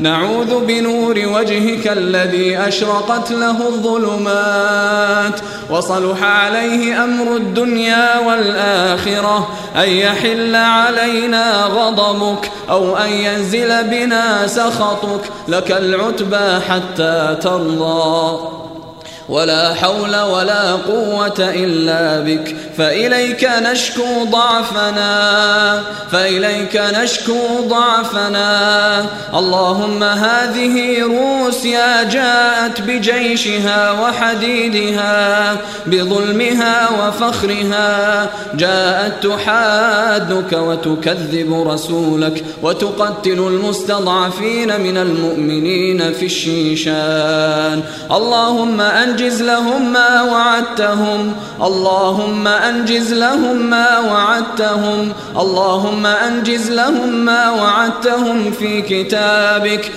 نعوذ بنور وجهك الذي أشرقت له الظلمات وصلح عليه أمر الدنيا والآخرة أن يحل علينا غضبك أو أن ينزل بنا سخطك لك العتبى حتى ترضى. ولا حول ولا قوة إلا بك. فإليك نشكو ضعفنا فإليك نشكو ضعفنا. اللهم هذه روسيا جاءت بجيشها وحديدها بظلمها وفخرها. جاءت تحادك وتكذب رسولك وتقتل المستضعفين من المؤمنين في الشيشان. اللهم أنجز لهم ما وعدتهم. اللهم أنجز لهم ما وعدتهم. اللهم أنجز لهم ما وعدتهم في كتابك.